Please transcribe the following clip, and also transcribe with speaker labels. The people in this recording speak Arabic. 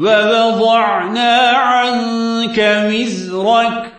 Speaker 1: ووضعنا عنك وزرك